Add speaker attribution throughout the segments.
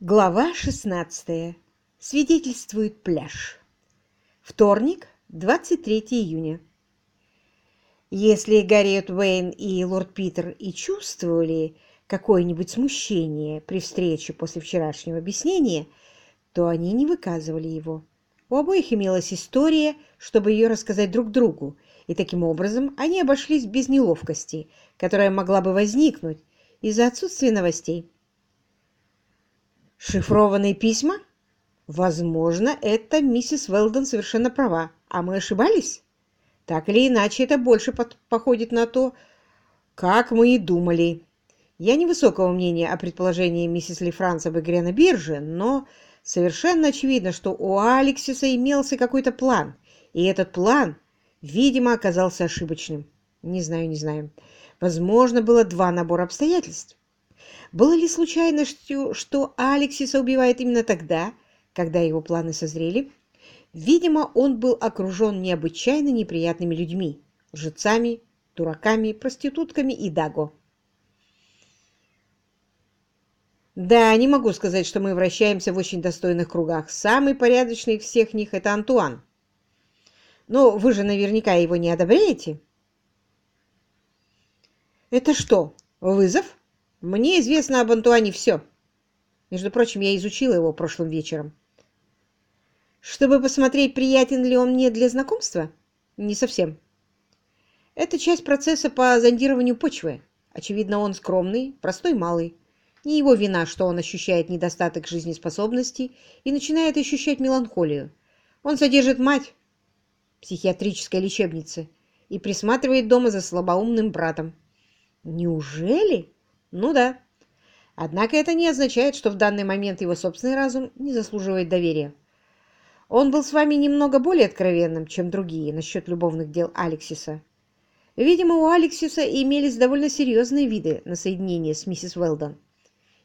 Speaker 1: Глава 16. Свидетельствует пляж. Вторник, 23 июня. Если Гарриет Уэйн и лорд Питер и чувствовали какое-нибудь смущение при встрече после вчерашнего объяснения, то они не выказывали его. У обоих имелась история, чтобы ее рассказать друг другу, и таким образом они обошлись без неловкости, которая могла бы возникнуть из-за отсутствия новостей. Шифрованные письма? Возможно, это миссис Велдон совершенно права. А мы ошибались? Так или иначе, это больше походит на то, как мы и думали. Я невысокого мнения о предположении миссис Ли Франц об игре на бирже, но совершенно очевидно, что у Алексиса имелся какой-то план, и этот план, видимо, оказался ошибочным. Не знаю, не знаю. Возможно, было два набора обстоятельств. Было ли случайностью, что Алексиса убивает именно тогда, когда его планы созрели? Видимо, он был окружен необычайно неприятными людьми, лжецами, дураками, проститутками и даго. Да, не могу сказать, что мы вращаемся в очень достойных кругах. Самый порядочный из всех них — это Антуан. Но вы же наверняка его не одобряете? Это что, вызов? Мне известно об Антуане все. Между прочим, я изучила его прошлым вечером. Чтобы посмотреть, приятен ли он мне для знакомства? Не совсем. Это часть процесса по зондированию почвы. Очевидно, он скромный, простой малый. Не его вина, что он ощущает недостаток жизнеспособности и начинает ощущать меланхолию. Он содержит мать психиатрической лечебнице и присматривает дома за слабоумным братом. Неужели? Ну да. Однако это не означает, что в данный момент его собственный разум не заслуживает доверия. Он был с вами немного более откровенным, чем другие, насчет любовных дел Алексиса. Видимо, у Алексиса имелись довольно серьезные виды на соединение с миссис Уэлдон.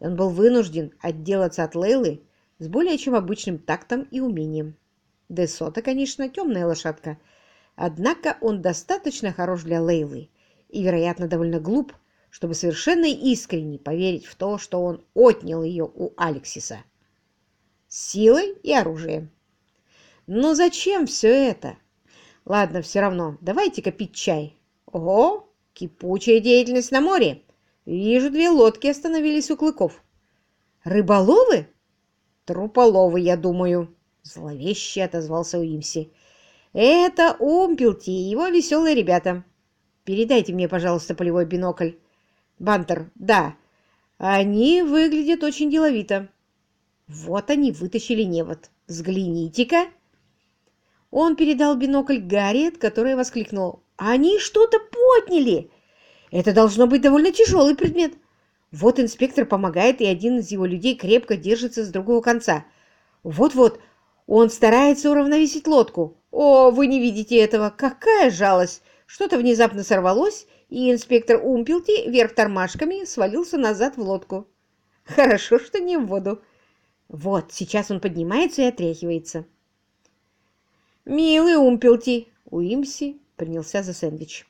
Speaker 1: Он был вынужден отделаться от Лейлы с более чем обычным тактом и умением. Десота, конечно, темная лошадка, однако он достаточно хорош для Лейлы и, вероятно, довольно глуп, чтобы совершенно искренне поверить в то, что он отнял ее у Алексиса. Силой и оружием. Но зачем все это? Ладно, все равно, давайте-ка пить чай. Ого, кипучая деятельность на море. Вижу, две лодки остановились у клыков. Рыболовы? Труполовы, я думаю. Зловеще отозвался Уимси. Это Умпелти и его веселые ребята. Передайте мне, пожалуйста, полевой бинокль. Бантер, да. Они выглядят очень деловито. Вот они вытащили невод. Взгляните-ка. Он передал бинокль Гарриет, которая воскликнула. Они что-то подняли. Это должно быть довольно тяжелый предмет. Вот инспектор помогает, и один из его людей крепко держится с другого конца. Вот-вот, он старается уравновесить лодку. О, вы не видите этого. Какая жалость! Что-то внезапно сорвалось, и инспектор Умпелти вверх тормашками свалился назад в лодку. Хорошо, что не в воду. Вот, сейчас он поднимается и отряхивается. «Милый Умпелти!» Уимси принялся за сэндвич.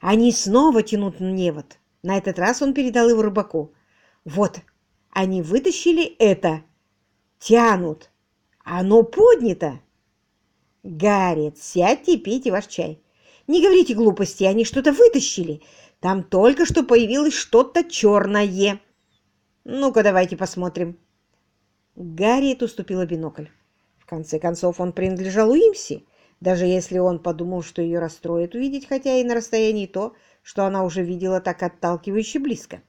Speaker 1: Они снова тянут невод. На этот раз он передал его рыбаку. Вот, они вытащили это. Тянут. Оно поднято. Гарриет, сядьте и пейте ваш чай. Не говорите глупости, они что-то вытащили. Там только что появилось что-то черное. Ну-ка, давайте посмотрим. Гарриет уступила бинокль. В конце концов, он принадлежал Уимси, даже если он подумал, что ее расстроит увидеть, хотя и на расстоянии то, что она уже видела так отталкивающе близко.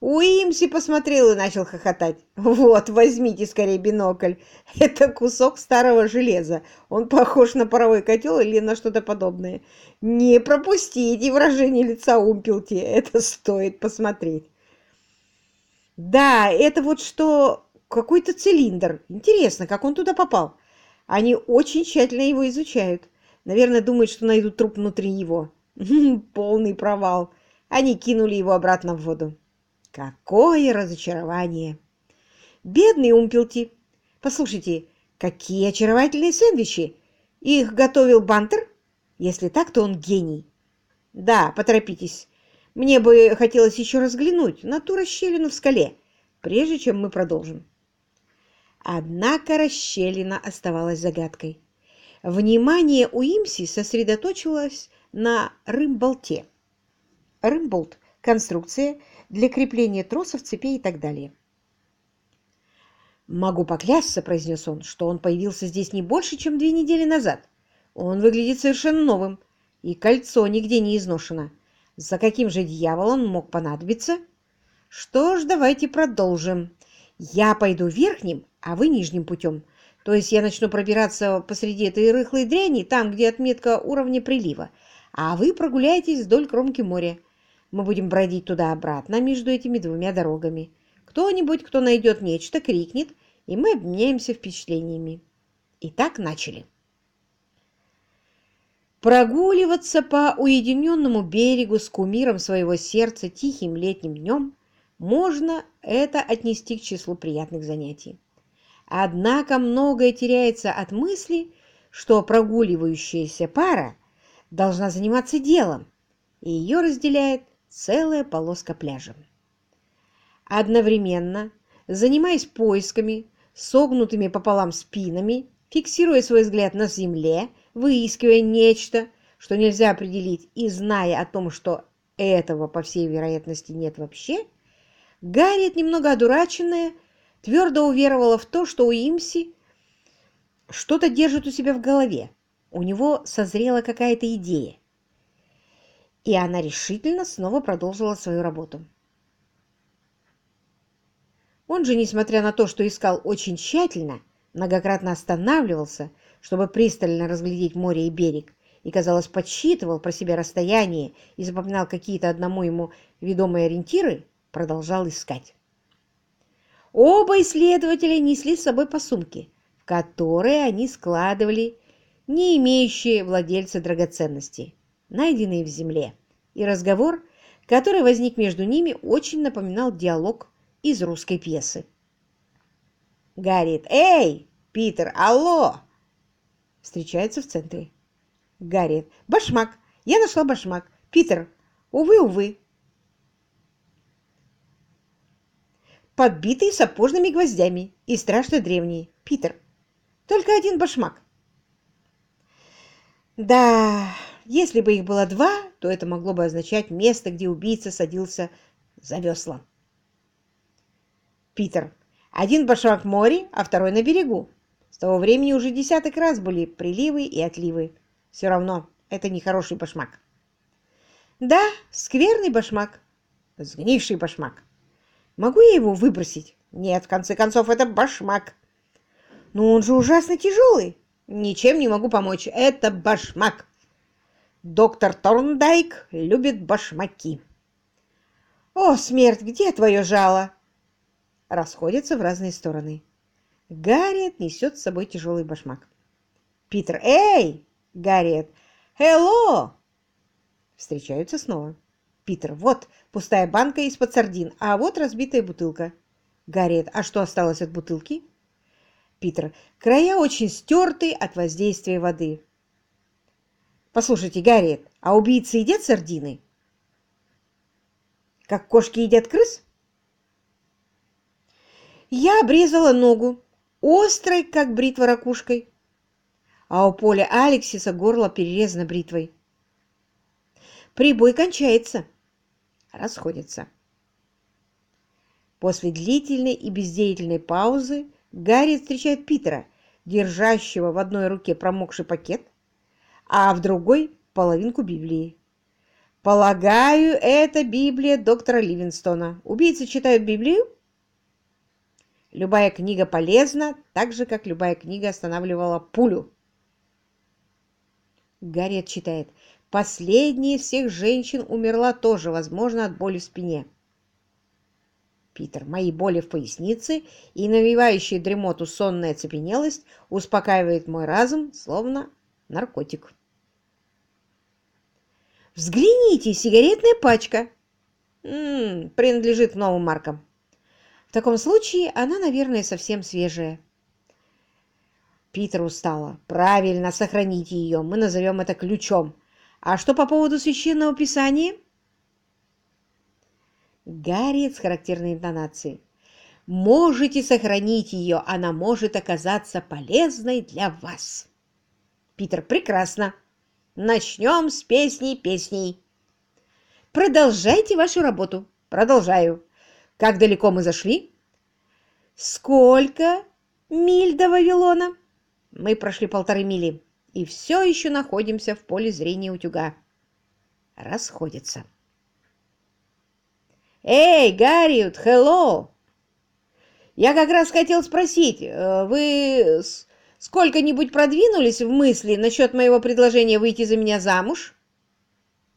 Speaker 1: Уимси посмотрел и начал хохотать. «Вот, возьмите скорее бинокль. Это кусок старого железа. Он похож на паровой котел или на что-то подобное. Не пропустите выражение лица Умпелти. Это стоит посмотреть». «Да, это вот что... Какой-то цилиндр. Интересно, как он туда попал? Они очень тщательно его изучают. Наверное, думают, что найдут труп внутри его. Полный провал. Они кинули его обратно в воду». Какое разочарование! Бедный Умпелти! Послушайте, какие очаровательные сэндвичи! Их готовил Бантер? Если так, то он гений. Да, поторопитесь. Мне бы хотелось еще разглянуть на ту расщелину в скале. прежде чем мы продолжим. Однако расщелина оставалась загадкой. Внимание у Имси сосредоточилось на рымболте. Рымболт – конструкция для крепления тросов, цепей и так далее. «Могу поклясться», – произнес он, – «что он появился здесь не больше, чем две недели назад. Он выглядит совершенно новым, и кольцо нигде не изношено. За каким же дьяволом мог понадобиться?» «Что ж, давайте продолжим. Я пойду верхним, а вы нижним путем. То есть я начну пробираться посреди этой рыхлой дряни, там, где отметка уровня прилива, а вы прогуляетесь вдоль кромки моря. Мы будем бродить туда-обратно между этими двумя дорогами. Кто-нибудь, кто найдет нечто, крикнет, и мы обменяемся впечатлениями. Итак, начали. Прогуливаться по уединенному берегу с кумиром своего сердца тихим летним днем можно это отнести к числу приятных занятий. Однако многое теряется от мысли, что прогуливающаяся пара должна заниматься делом, и ее разделяет целая полоска пляжа. Одновременно, занимаясь поисками, согнутыми пополам спинами, фиксируя свой взгляд на земле, выискивая нечто, что нельзя определить, и зная о том, что этого, по всей вероятности, нет вообще, Гарриет, немного одураченная, твердо уверовала в то, что у Имси что-то держит у себя в голове. У него созрела какая-то идея. И она решительно снова продолжила свою работу. Он же, несмотря на то, что искал очень тщательно, многократно останавливался, чтобы пристально разглядеть море и берег, и, казалось, подсчитывал про себя расстояние и запоминал какие-то одному ему ведомые ориентиры, продолжал искать. Оба исследователя несли с собой по сумке, в которые они складывали не имеющие владельца драгоценности, найденные в земле, и разговор, который возник между ними, очень напоминал диалог из русской пьесы. Гарриет, «Эй, Питер, алло!» Встречаются в центре. Гарриет, «Башмак! Я нашла башмак! Питер, увы, увы, подбитый сапожными гвоздями и страшно древний. Питер. Только один башмак. Да, если бы их было два, то это могло бы означать место, где убийца садился за весла. Питер. Один башмак в море, а второй на берегу. С того времени уже десяток раз были приливы и отливы. Все равно, это не хороший башмак. Да, скверный башмак. Сгнивший башмак. Могу я его выбросить? Нет, в конце концов, это башмак. Но он же ужасно тяжелый. Ничем не могу помочь. Это башмак. Доктор Торндайк любит башмаки. О, смерть, где твое жало? Расходятся в разные стороны. Гарриет несет с собой тяжелый башмак. Питер, эй! Гарриет, хелло! Встречаются снова. Питер, вот пустая банка из-под сардин, а вот разбитая бутылка. Гарриет, а что осталось от бутылки? Питер, края очень стерты от воздействия воды. Послушайте, Гарриет, а убийцы едят сардины? Как кошки едят крыс? Я обрезала ногу, острой, как бритва ракушкой, а у Поля Алексиса горло перерезано бритвой. Прибой кончается расходятся. После длительной и бездеятельной паузы Гарри встречает Питера, держащего в одной руке промокший пакет, а в другой – половинку Библии. Полагаю, это Библия доктора Ливинстона. Убийцы читают Библию? Любая книга полезна, так же, как любая книга останавливала пулю. Гарриет читает. Последняя всех женщин умерла тоже, возможно, от боли в спине. Питер, мои боли в пояснице и навевающая дремоту сонная цепенелость успокаивает мой разум, словно наркотик. Взгляните, сигаретная пачка. М -м, принадлежит новым маркам. В таком случае она, наверное, совсем свежая. Питер устала. Правильно, сохраните ее. Мы назовем это ключом. А что по поводу священного писания? Гарриет с характерной интонацией. можете сохранить ее, она может оказаться полезной для вас. Питер, прекрасно. Начнем с песни песней. Продолжайте вашу работу. Продолжаю. Как далеко мы зашли? Сколько миль до Вавилона? Мы прошли полторы мили и все еще находимся в поле зрения утюга. Расходятся. «Эй, Гарриет, хелло!» «Я как раз хотел спросить, э, вы сколько-нибудь продвинулись в мысли насчет моего предложения выйти за меня замуж?»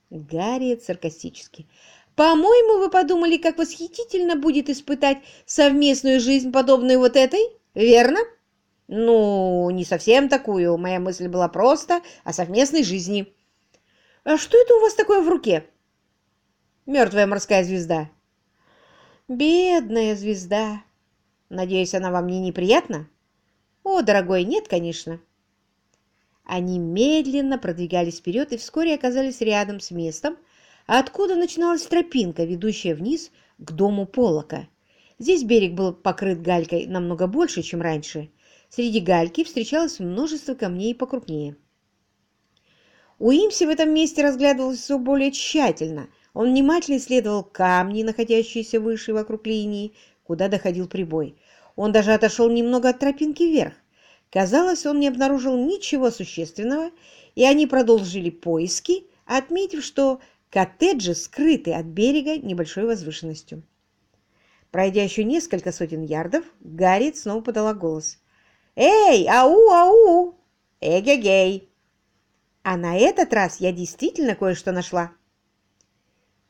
Speaker 1: Гарриет саркастически. «По-моему, вы подумали, как восхитительно будет испытать совместную жизнь, подобную вот этой, верно?» «Ну, не совсем такую. Моя мысль была просто о совместной жизни». «А что это у вас такое в руке?» «Мертвая морская звезда». «Бедная звезда. Надеюсь, она вам не неприятна?» «О, дорогой, нет, конечно». Они медленно продвигались вперед и вскоре оказались рядом с местом, откуда начиналась тропинка, ведущая вниз к дому Полока. Здесь берег был покрыт галькой намного больше, чем раньше. Среди гальки встречалось множество камней покрупнее. Уимси в этом месте разглядывался все более тщательно. Он внимательно исследовал камни, находящиеся выше вокруг линии, куда доходил прибой. Он даже отошел немного от тропинки вверх. Казалось, он не обнаружил ничего существенного, и они продолжили поиски, отметив, что коттеджи скрыты от берега небольшой возвышенностью. Пройдя еще несколько сотен ярдов, Гарриет снова подала голос. «Эй, ау, ау! Эгегей!» А на этот раз я действительно кое-что нашла.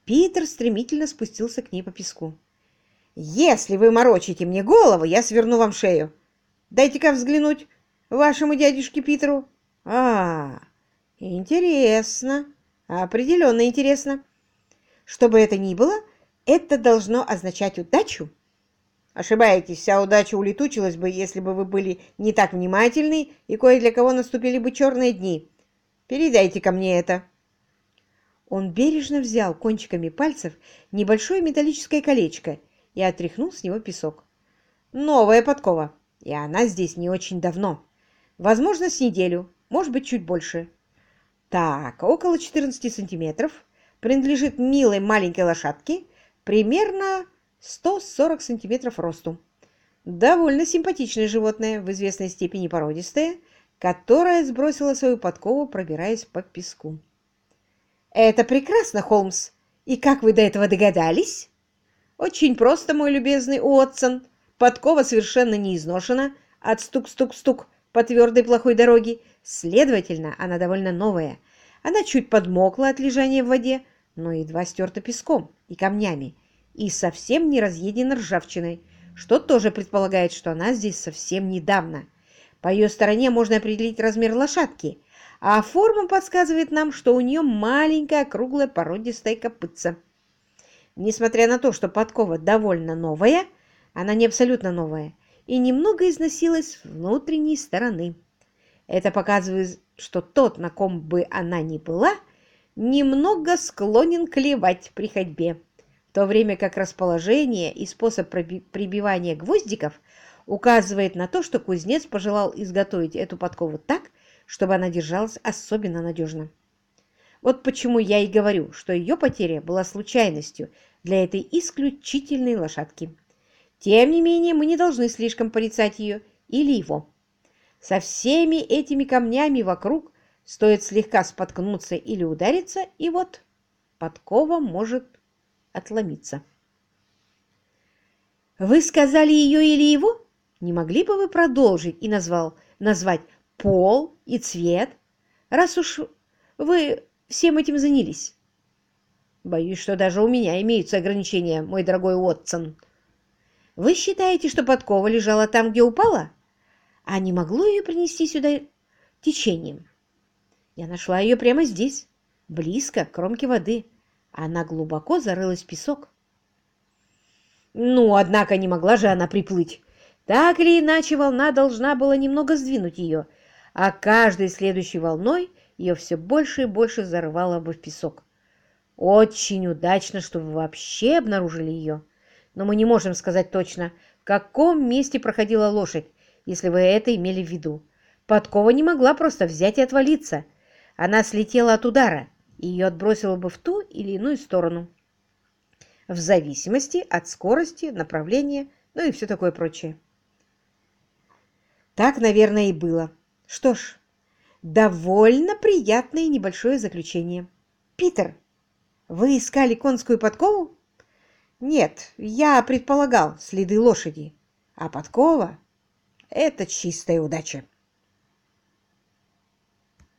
Speaker 1: Питер стремительно спустился к ней по песку. «Если вы морочите мне голову, я сверну вам шею. Дайте-ка взглянуть вашему дядюшке Питеру. А, интересно, определенно интересно. Что бы это ни было, это должно означать удачу. Ошибаетесь, вся удача улетучилась бы, если бы вы были не так внимательны и кое для кого наступили бы черные дни. Передайте ко мне это. Он бережно взял кончиками пальцев небольшое металлическое колечко и отряхнул с него песок. Новая подкова, и она здесь не очень давно. Возможно, с неделю, может быть, чуть больше. Так, около 14 сантиметров. Принадлежит милой маленькой лошадке, примерно 140 сантиметров росту. Довольно симпатичное животное, в известной степени породистое, которое сбросило свою подкову, пробираясь по песку. «Это прекрасно, Холмс! И как вы до этого догадались?» «Очень просто, мой любезный Уотсон. Подкова совершенно не изношена от стук-стук-стук по твердой плохой дороге. Следовательно, она довольно новая. Она чуть подмокла от лежания в воде, но едва стерта песком и камнями, и совсем не разъедена ржавчиной, что тоже предполагает, что она здесь совсем недавно. По ее стороне можно определить размер лошадки, а форма подсказывает нам, что у нее маленькая круглая породистая копытца. Несмотря на то, что подкова довольно новая, она не абсолютно новая, и немного износилась внутренней стороны. Это показывает, что тот, на ком бы она ни была, немного склонен клевать при ходьбе, в то время как расположение и способ прибивания гвоздиков указывает на то, что кузнец пожелал изготовить эту подкову так, чтобы она держалась особенно надежно. Вот почему я и говорю, что ее потеря была случайностью для этой исключительной лошадки. Тем не менее, мы не должны слишком порицать ее или его. Со всеми этими камнями вокруг стоит слегка споткнуться или удариться, и вот подкова может отломиться. Вы сказали ее или его? Не могли бы вы продолжить и назвал, назвать пол и цвет, раз уж вы всем этим занялись? Боюсь, что даже у меня имеются ограничения, мой дорогой Уотсон. Вы считаете, что подкова лежала там, где упала? А не могло ее принести сюда течением? Я нашла ее прямо здесь, близко к кромке воды. Она глубоко зарылась в песок. Ну, однако не могла же она приплыть. Так или иначе, волна должна была немного сдвинуть ее, а каждой следующей волной ее все больше и больше зарывало бы в песок. Очень удачно, что вы вообще обнаружили ее. Но мы не можем сказать точно, в каком месте проходила лошадь, если вы это имели в виду. Подкова не могла просто взять и отвалиться. Она слетела от удара, и ее отбросило бы в ту или иную сторону. В зависимости от скорости, направления, ну и все такое прочее. Так, наверное, и было. Что ж, довольно приятное небольшое заключение. Питер, вы искали конскую подкову? Нет, я предполагал следы лошади. А подкова — это чистая удача.